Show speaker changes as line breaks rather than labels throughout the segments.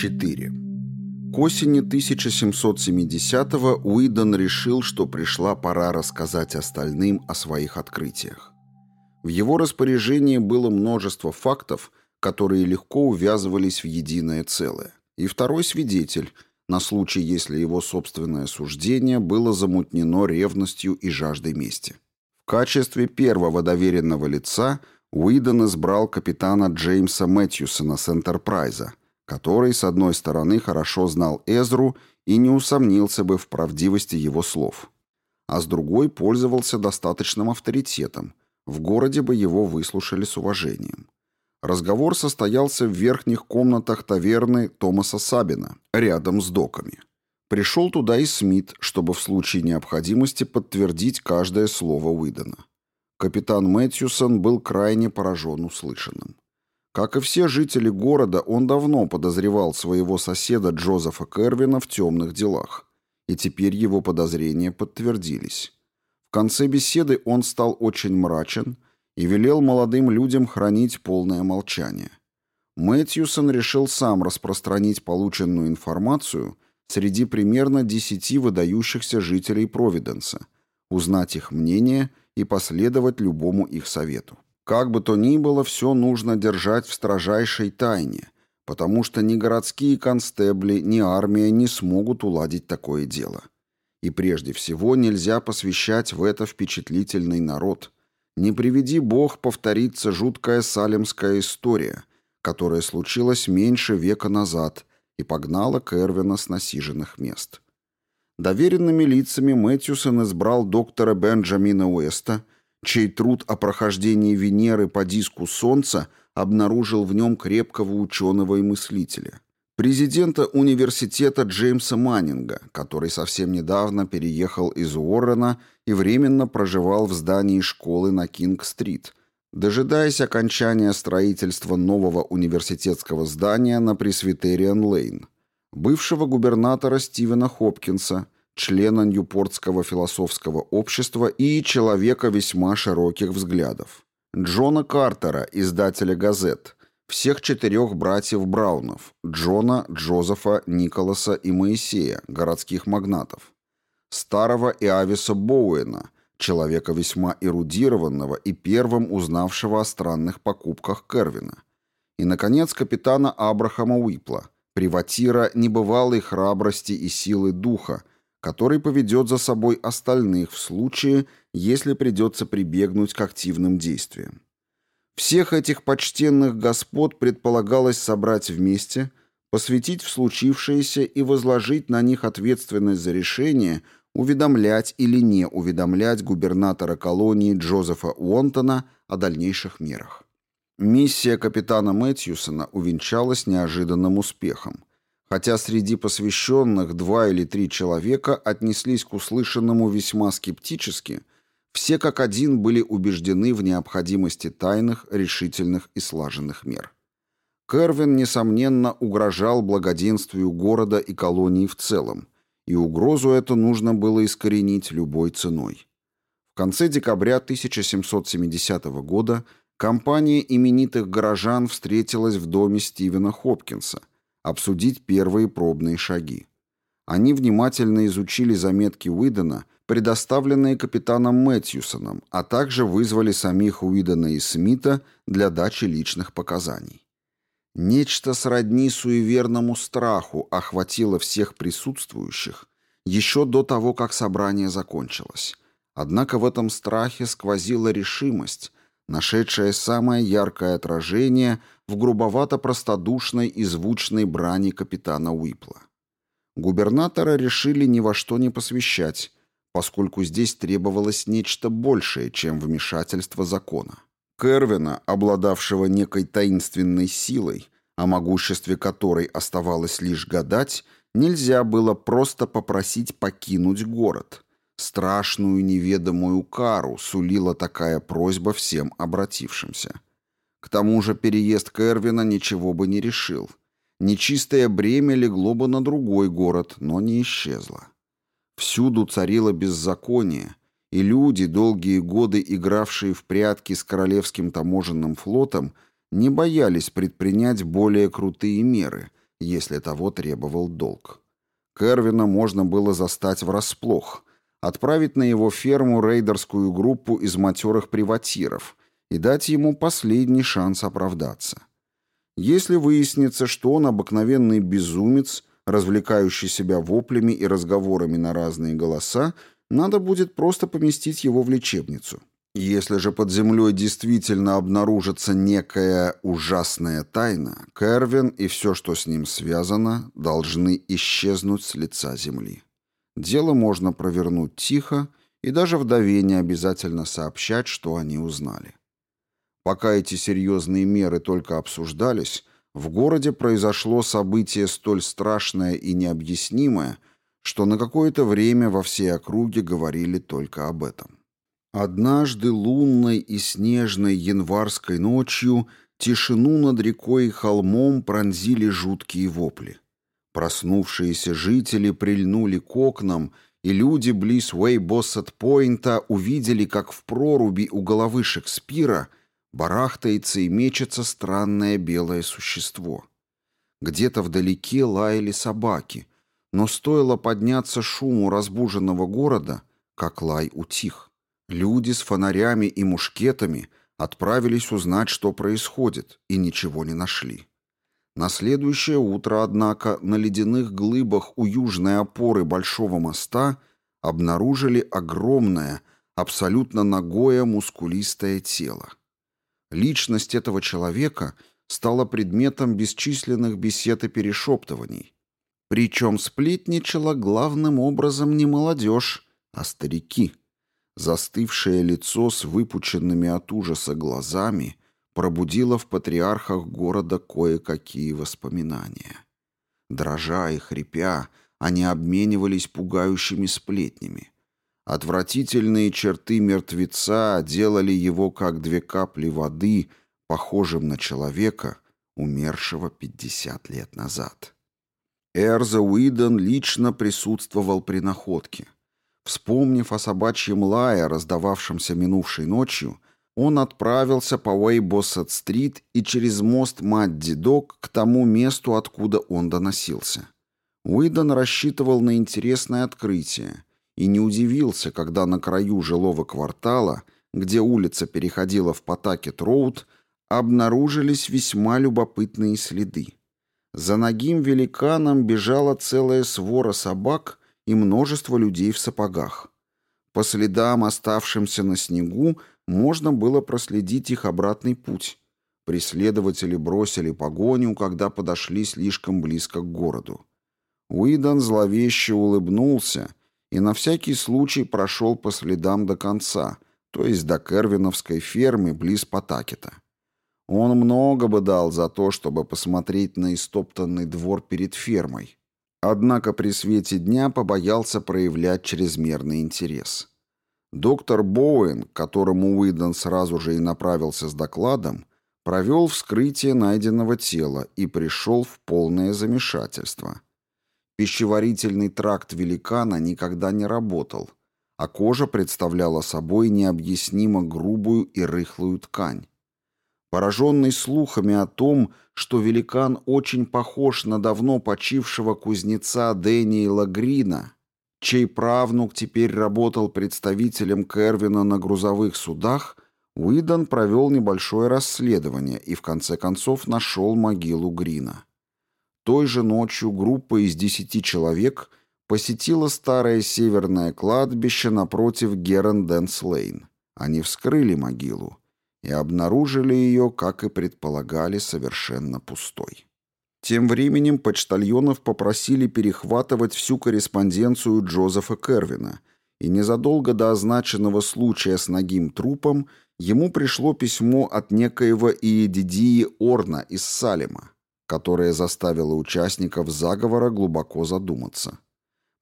4. К осени 1770-го Уидон решил, что пришла пора рассказать остальным о своих открытиях. В его распоряжении было множество фактов, которые легко увязывались в единое целое. И второй свидетель, на случай, если его собственное суждение было замутнено ревностью и жаждой мести. В качестве первого доверенного лица Уидон избрал капитана Джеймса Мэтьюсона с «Энтерпрайза», который, с одной стороны, хорошо знал Эзру и не усомнился бы в правдивости его слов, а с другой пользовался достаточным авторитетом, в городе бы его выслушали с уважением. Разговор состоялся в верхних комнатах таверны Томаса Сабина, рядом с доками. Пришел туда и Смит, чтобы в случае необходимости подтвердить каждое слово Уидона. Капитан Мэтьюсон был крайне поражен услышанным. Как и все жители города, он давно подозревал своего соседа Джозефа Кервина в темных делах, и теперь его подозрения подтвердились. В конце беседы он стал очень мрачен и велел молодым людям хранить полное молчание. Мэтьюсон решил сам распространить полученную информацию среди примерно десяти выдающихся жителей Провиденса, узнать их мнение и последовать любому их совету. Как бы то ни было, все нужно держать в строжайшей тайне, потому что ни городские констебли, ни армия не смогут уладить такое дело. И прежде всего нельзя посвящать в это впечатлительный народ. Не приведи бог повторится жуткая салемская история, которая случилась меньше века назад и погнала Кервина с насиженных мест. Доверенными лицами Мэтьюсон избрал доктора Бенджамина Уэста – чей труд о прохождении Венеры по диску Солнца обнаружил в нем крепкого ученого и мыслителя. Президента университета Джеймса Маннинга, который совсем недавно переехал из Уоррена и временно проживал в здании школы на Кинг-стрит, дожидаясь окончания строительства нового университетского здания на Пресвитериан-Лейн, бывшего губернатора Стивена Хопкинса – члена Ньюпортского философского общества и человека весьма широких взглядов. Джона Картера, издателя газет, всех четырех братьев Браунов, Джона, Джозефа, Николаса и Моисея, городских магнатов, старого Иависа Боуэна, человека весьма эрудированного и первым узнавшего о странных покупках Кервина, и, наконец, капитана Абрахама Уипла, приватира небывалой храбрости и силы духа, который поведет за собой остальных в случае, если придется прибегнуть к активным действиям. Всех этих почтенных господ предполагалось собрать вместе, посвятить в случившееся и возложить на них ответственность за решение, уведомлять или не уведомлять губернатора колонии Джозефа Уонтона о дальнейших мерах. Миссия капитана Мэтьюсона увенчалась неожиданным успехом хотя среди посвященных два или три человека отнеслись к услышанному весьма скептически, все как один были убеждены в необходимости тайных, решительных и слаженных мер. Кервин, несомненно, угрожал благоденствию города и колонии в целом, и угрозу эту нужно было искоренить любой ценой. В конце декабря 1770 года компания именитых горожан встретилась в доме Стивена Хопкинса, обсудить первые пробные шаги. Они внимательно изучили заметки Уидона, предоставленные капитаном Мэтьюсоном, а также вызвали самих Уидона и Смита для дачи личных показаний. Нечто сродни суеверному страху охватило всех присутствующих еще до того, как собрание закончилось. Однако в этом страхе сквозила решимость, нашедшая самое яркое отражение в грубовато-простодушной и звучной брани капитана Уипла. Губернатора решили ни во что не посвящать, поскольку здесь требовалось нечто большее, чем вмешательство закона. Кервина, обладавшего некой таинственной силой, о могуществе которой оставалось лишь гадать, нельзя было просто попросить покинуть город – Страшную неведомую кару сулила такая просьба всем обратившимся. К тому же переезд Кервина ничего бы не решил. Нечистое бремя легло бы на другой город, но не исчезло. Всюду царило беззаконие, и люди, долгие годы игравшие в прятки с Королевским таможенным флотом, не боялись предпринять более крутые меры, если того требовал долг. Кервина можно было застать врасплох, отправить на его ферму рейдерскую группу из матерых приватиров и дать ему последний шанс оправдаться. Если выяснится, что он обыкновенный безумец, развлекающий себя воплями и разговорами на разные голоса, надо будет просто поместить его в лечебницу. Если же под землей действительно обнаружится некая ужасная тайна, Кервин и все, что с ним связано, должны исчезнуть с лица земли. Дело можно провернуть тихо, и даже вдове не обязательно сообщать, что они узнали. Пока эти серьезные меры только обсуждались, в городе произошло событие столь страшное и необъяснимое, что на какое-то время во всей округе говорили только об этом. Однажды лунной и снежной январской ночью тишину над рекой и холмом пронзили жуткие вопли. Проснувшиеся жители прильнули к окнам, и люди близ Уэйбоссет-Пойнта увидели, как в проруби у головы Шекспира барахтается и мечется странное белое существо. Где-то вдалеке лаяли собаки, но стоило подняться шуму разбуженного города, как лай утих. Люди с фонарями и мушкетами отправились узнать, что происходит, и ничего не нашли. На следующее утро, однако, на ледяных глыбах у южной опоры Большого моста обнаружили огромное, абсолютно нагое мускулистое тело. Личность этого человека стала предметом бесчисленных бесед и перешептываний. Причем сплетничала главным образом не молодежь, а старики – Застывшее лицо с выпученными от ужаса глазами пробудило в патриархах города кое-какие воспоминания. Дрожа и хрипя, они обменивались пугающими сплетнями. Отвратительные черты мертвеца делали его, как две капли воды, похожим на человека, умершего 50 лет назад. Эрза Уидон лично присутствовал при находке – Вспомнив о собачьем лае, раздававшемся минувшей ночью, он отправился по Уэйбоссет-стрит и через мост Мадди-Док к тому месту, откуда он доносился. Уидон рассчитывал на интересное открытие и не удивился, когда на краю жилого квартала, где улица переходила в Потакет-Роуд, обнаружились весьма любопытные следы. За ногим великаном бежала целая свора собак и множество людей в сапогах. По следам, оставшимся на снегу, можно было проследить их обратный путь. Преследователи бросили погоню, когда подошли слишком близко к городу. Уидан зловеще улыбнулся и на всякий случай прошел по следам до конца, то есть до Кервиновской фермы близ Потакета. Он много бы дал за то, чтобы посмотреть на истоптанный двор перед фермой, Однако при свете дня побоялся проявлять чрезмерный интерес. Доктор Боуэн, к которому Уидон сразу же и направился с докладом, провел вскрытие найденного тела и пришел в полное замешательство. Пищеварительный тракт великана никогда не работал, а кожа представляла собой необъяснимо грубую и рыхлую ткань. Пораженный слухами о том, что великан очень похож на давно почившего кузнеца Дэниела Грина, чей правнук теперь работал представителем Кервина на грузовых судах, Уидон провел небольшое расследование и в конце концов нашел могилу Грина. Той же ночью группа из десяти человек посетила старое северное кладбище напротив Геренденс-Лейн. Они вскрыли могилу и обнаружили ее, как и предполагали, совершенно пустой. Тем временем почтальонов попросили перехватывать всю корреспонденцию Джозефа Кервина, и незадолго до означенного случая с ногим трупом ему пришло письмо от некоего Иедидии Орна из Салема, которое заставило участников заговора глубоко задуматься.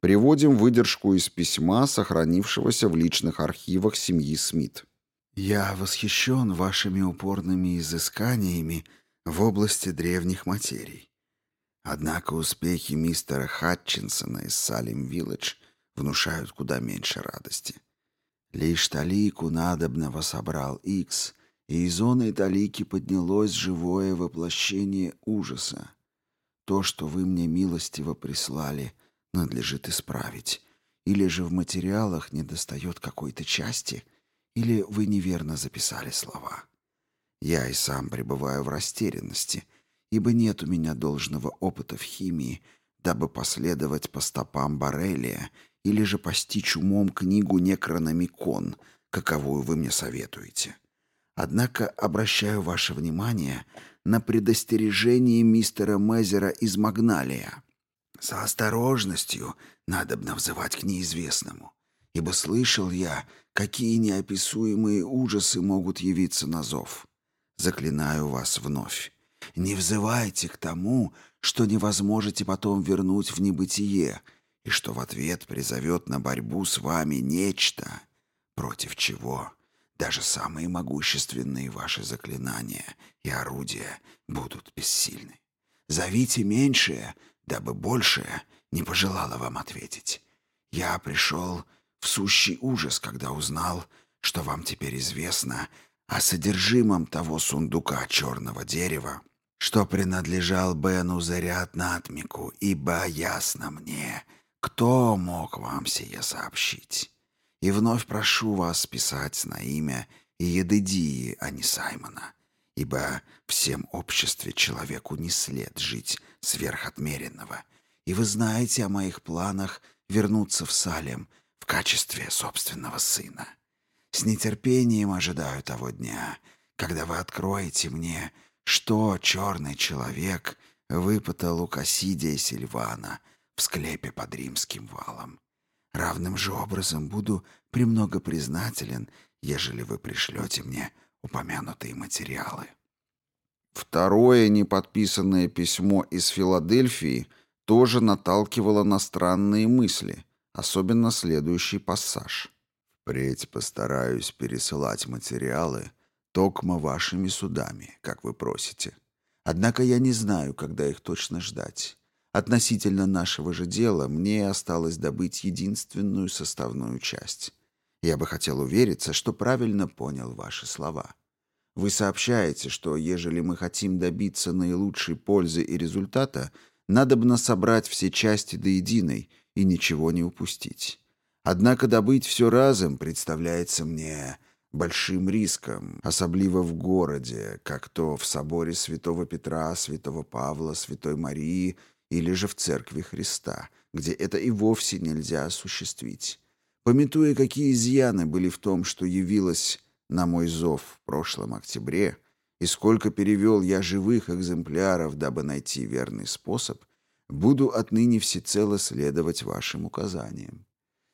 Приводим выдержку из письма, сохранившегося в личных архивах семьи Смит. Я восхищен вашими упорными изысканиями в области древних материй. Однако успехи мистера Хатчинсона из Салим-Вилледж внушают куда меньше радости. Лишь талику надобного собрал Икс, и из оной талики поднялось живое воплощение ужаса. То, что вы мне милостиво прислали, надлежит исправить. Или же в материалах недостает какой-то части, или вы неверно записали слова. Я и сам пребываю в растерянности, ибо нет у меня должного опыта в химии, дабы последовать по стопам Борелия или же постичь умом книгу Некрономикон, каковую вы мне советуете. Однако обращаю ваше внимание на предостережение мистера Мезера из Магналия. Со осторожностью надо бы взывать к неизвестному, ибо слышал я, какие неописуемые ужасы могут явиться на зов. Заклинаю вас вновь. Не взывайте к тому, что невозможете потом вернуть в небытие, и что в ответ призовет на борьбу с вами нечто, против чего даже самые могущественные ваши заклинания и орудия будут бессильны. Зовите меньшее, дабы большее не пожелало вам ответить. Я пришел в сущий ужас, когда узнал, что вам теперь известно о содержимом того сундука черного дерева, что принадлежал Бену Заряд Натмику, ибо ясно мне, кто мог вам сие сообщить? И вновь прошу вас писать на имя Едедии, а не Саймона, ибо всем обществе человеку не след жить сверхотмеренного, и вы знаете о моих планах вернуться в Салем в качестве собственного сына. С нетерпением ожидаю того дня, когда вы откроете мне, что черный человек выпытал у Кассидия Сильвана — в склепе под римским валом. Равным же образом буду премного признателен, ежели вы пришлете мне упомянутые материалы. Второе неподписанное письмо из Филадельфии тоже наталкивало на странные мысли, особенно следующий пассаж. «Впредь постараюсь пересылать материалы токмо вашими судами, как вы просите. Однако я не знаю, когда их точно ждать. Относительно нашего же дела мне осталось добыть единственную составную часть. Я бы хотел увериться, что правильно понял ваши слова. Вы сообщаете, что ежели мы хотим добиться наилучшей пользы и результата, надо бы собрать все части до единой и ничего не упустить. Однако добыть все разом представляется мне большим риском, особливо в городе, как то в соборе святого Петра, святого Павла, святой Марии или же в церкви Христа, где это и вовсе нельзя осуществить. Пометуя, какие изъяны были в том, что явилось на мой зов в прошлом октябре, и сколько перевел я живых экземпляров, дабы найти верный способ, буду отныне всецело следовать вашим указаниям.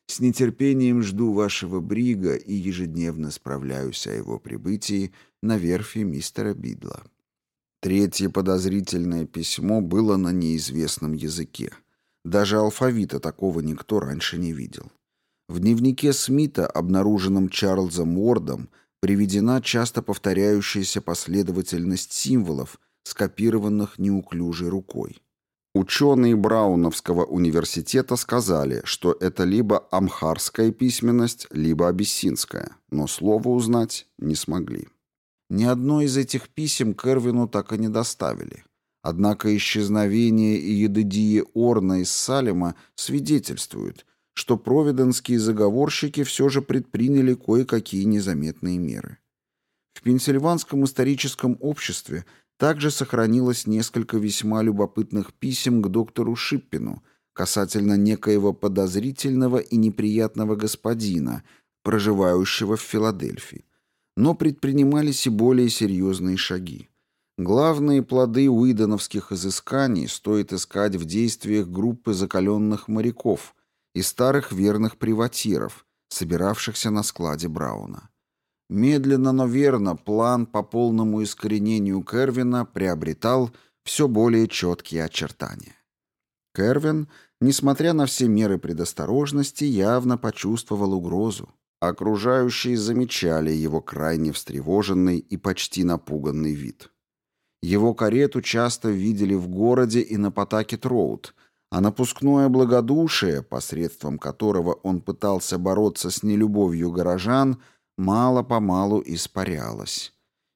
С нетерпением жду вашего брига и ежедневно справляюсь о его прибытии на верфи мистера Бидла. Третье подозрительное письмо было на неизвестном языке. Даже алфавита такого никто раньше не видел. В дневнике Смита, обнаруженном Чарльзом Уордом, приведена часто повторяющаяся последовательность символов, скопированных неуклюжей рукой. Ученые Брауновского университета сказали, что это либо амхарская письменность, либо абиссинская, но слово узнать не смогли. Ни одно из этих писем Кервину так и не доставили. Однако исчезновение Едедии Орна из Салема свидетельствует, что провиденские заговорщики все же предприняли кое-какие незаметные меры. В Пенсильванском историческом обществе также сохранилось несколько весьма любопытных писем к доктору Шиппину касательно некоего подозрительного и неприятного господина, проживающего в Филадельфии но предпринимались и более серьезные шаги. Главные плоды уидоновских изысканий стоит искать в действиях группы закаленных моряков и старых верных приватиров, собиравшихся на складе Брауна. Медленно, но верно план по полному искоренению Кервина приобретал все более четкие очертания. Кервин, несмотря на все меры предосторожности, явно почувствовал угрозу. Окружающие замечали его крайне встревоженный и почти напуганный вид. Его карету часто видели в городе и на Потакет-Роуд, а напускное благодушие, посредством которого он пытался бороться с нелюбовью горожан, мало-помалу испарялось.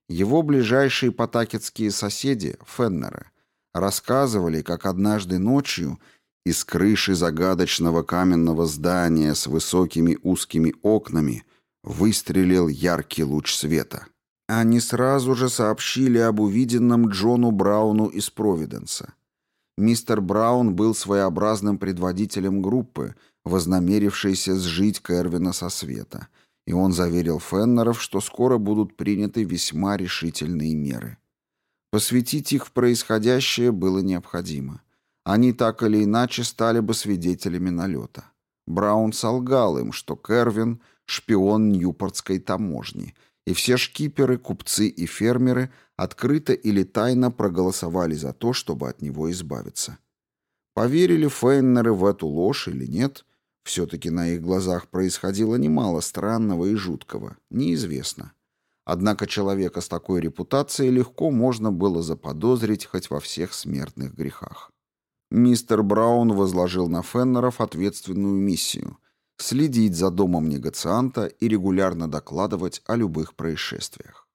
Его ближайшие потакетские соседи, Феннеры, Рассказывали, как однажды ночью из крыши загадочного каменного здания с высокими узкими окнами выстрелил яркий луч света. Они сразу же сообщили об увиденном Джону Брауну из Провиденса. Мистер Браун был своеобразным предводителем группы, вознамерившейся сжить Кервина со света, и он заверил Феннеров, что скоро будут приняты весьма решительные меры. Посвятить их в происходящее было необходимо. Они так или иначе стали бы свидетелями налета. Браун солгал им, что Кервин — шпион Ньюпортской таможни, и все шкиперы, купцы и фермеры открыто или тайно проголосовали за то, чтобы от него избавиться. Поверили Фейннеры в эту ложь или нет, все-таки на их глазах происходило немало странного и жуткого, неизвестно. Однако человека с такой репутацией легко можно было заподозрить хоть во всех смертных грехах. Мистер Браун возложил на Феннеров ответственную миссию – следить за домом негацианта и регулярно докладывать о любых происшествиях.